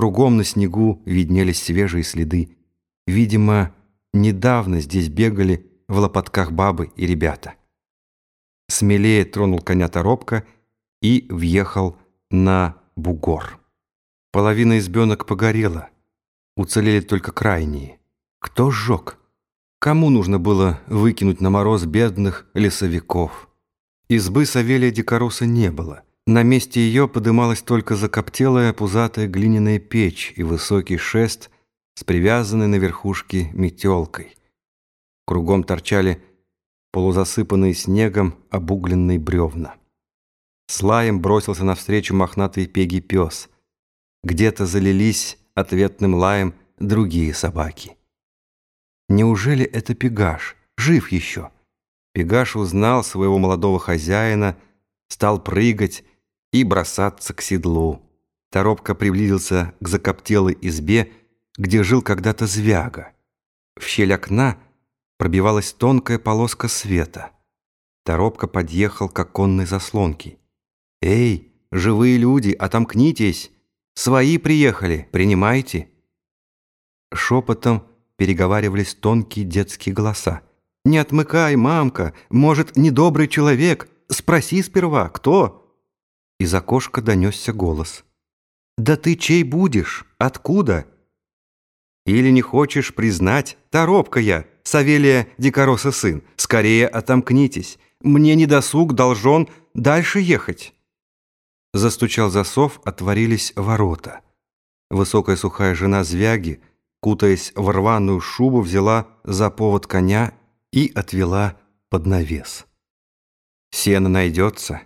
Кругом на снегу виднелись свежие следы. Видимо, недавно здесь бегали в лопатках бабы и ребята. Смелее тронул коня торопка и въехал на бугор. Половина избенок погорела, уцелели только крайние. Кто сжег? Кому нужно было выкинуть на мороз бедных лесовиков? Избы Савелия Дикороса не было. На месте ее подымалась только закоптелая пузатая глиняная печь и высокий шест с привязанной на верхушке метелкой. Кругом торчали полузасыпанные снегом обугленные бревна. С лаем бросился навстречу мохнатый пеги пес. Где-то залились ответным лаем другие собаки. Неужели это Пегаш? Жив еще? Пегаш узнал своего молодого хозяина, стал прыгать и бросаться к седлу. Торопка приблизился к закоптелой избе, где жил когда-то Звяга. В щель окна пробивалась тонкая полоска света. Торопка подъехал к оконной заслонке. «Эй, живые люди, отомкнитесь! Свои приехали, принимайте!» Шепотом переговаривались тонкие детские голоса. «Не отмыкай, мамка! Может, недобрый человек? Спроси сперва, кто?» Из окошка донесся голос. «Да ты чей будешь? Откуда?» «Или не хочешь признать? Торопка я, Савелия Дикороса сын. Скорее отомкнитесь. Мне не досуг должен дальше ехать». Застучал засов, отворились ворота. Высокая сухая жена Звяги — кутаясь в рваную шубу, взяла за повод коня и отвела под навес. «Сено найдется?»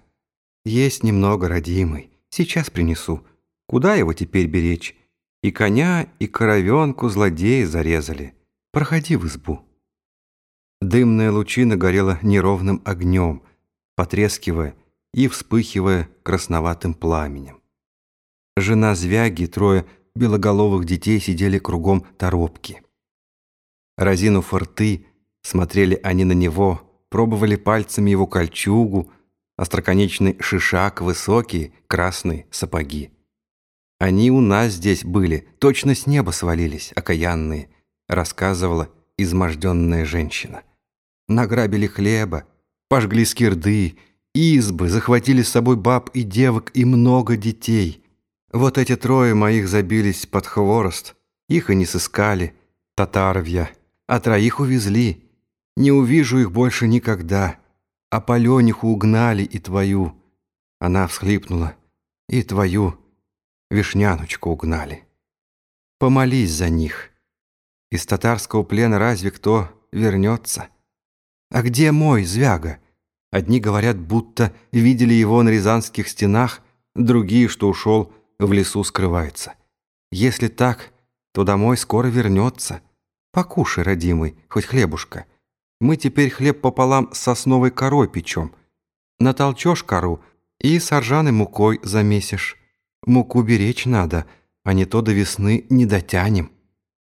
«Есть немного, родимый. Сейчас принесу. Куда его теперь беречь? И коня, и коровенку злодеи зарезали. Проходи в избу». Дымная лучина горела неровным огнем, потрескивая и вспыхивая красноватым пламенем. Жена Звяги, трое белоголовых детей сидели кругом торопки. Разинув рты, смотрели они на него, пробовали пальцами его кольчугу, остроконечный шишак, высокие красные сапоги. Они у нас здесь были, точно с неба свалились, окаянные, рассказывала изможденная женщина. Награбили хлеба, пожгли скирды, избы, захватили с собой баб и девок и много детей — вот эти трое моих забились под хворост, их и не сыскали, татаровья, а троих увезли. Не увижу их больше никогда, а Палениху угнали и твою. Она всхлипнула, и твою вишняночку угнали. Помолись за них. Из татарского плена разве кто вернется? А где мой Звяга? Одни говорят, будто видели его на рязанских стенах, другие, что ушел в лесу скрывается. Если так, то домой скоро вернется. Покушай, родимый, хоть хлебушка. Мы теперь хлеб пополам с сосновой корой печем. Натолчешь кору и с мукой замесишь. Муку беречь надо, а не то до весны не дотянем.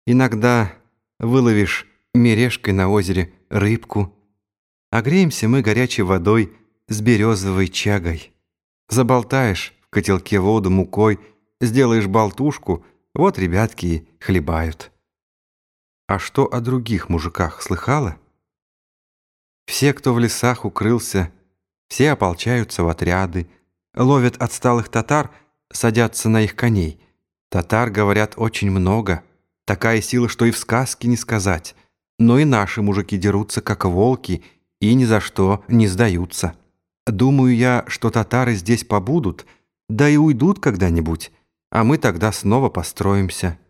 Иногда выловишь мережкой на озере рыбку. Огреемся мы горячей водой с березовой чагой. Заболтаешь, в котелке воду мукой, сделаешь болтушку, вот ребятки и хлебают. А что о других мужиках слыхала? Все, кто в лесах укрылся, все ополчаются в отряды, ловят отсталых татар, садятся на их коней. Татар, говорят, очень много. Такая сила, что и в сказке не сказать. Но и наши мужики дерутся, как волки, и ни за что не сдаются. Думаю я, что татары здесь побудут — да и уйдут когда-нибудь, а мы тогда снова построимся.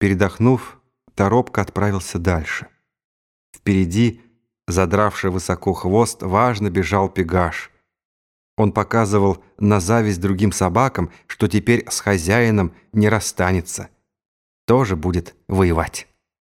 Передохнув, Торопка отправился дальше. Впереди, задравший высоко хвост, важно бежал Пегаш. Он показывал на зависть другим собакам, что теперь с хозяином не расстанется. Тоже будет воевать.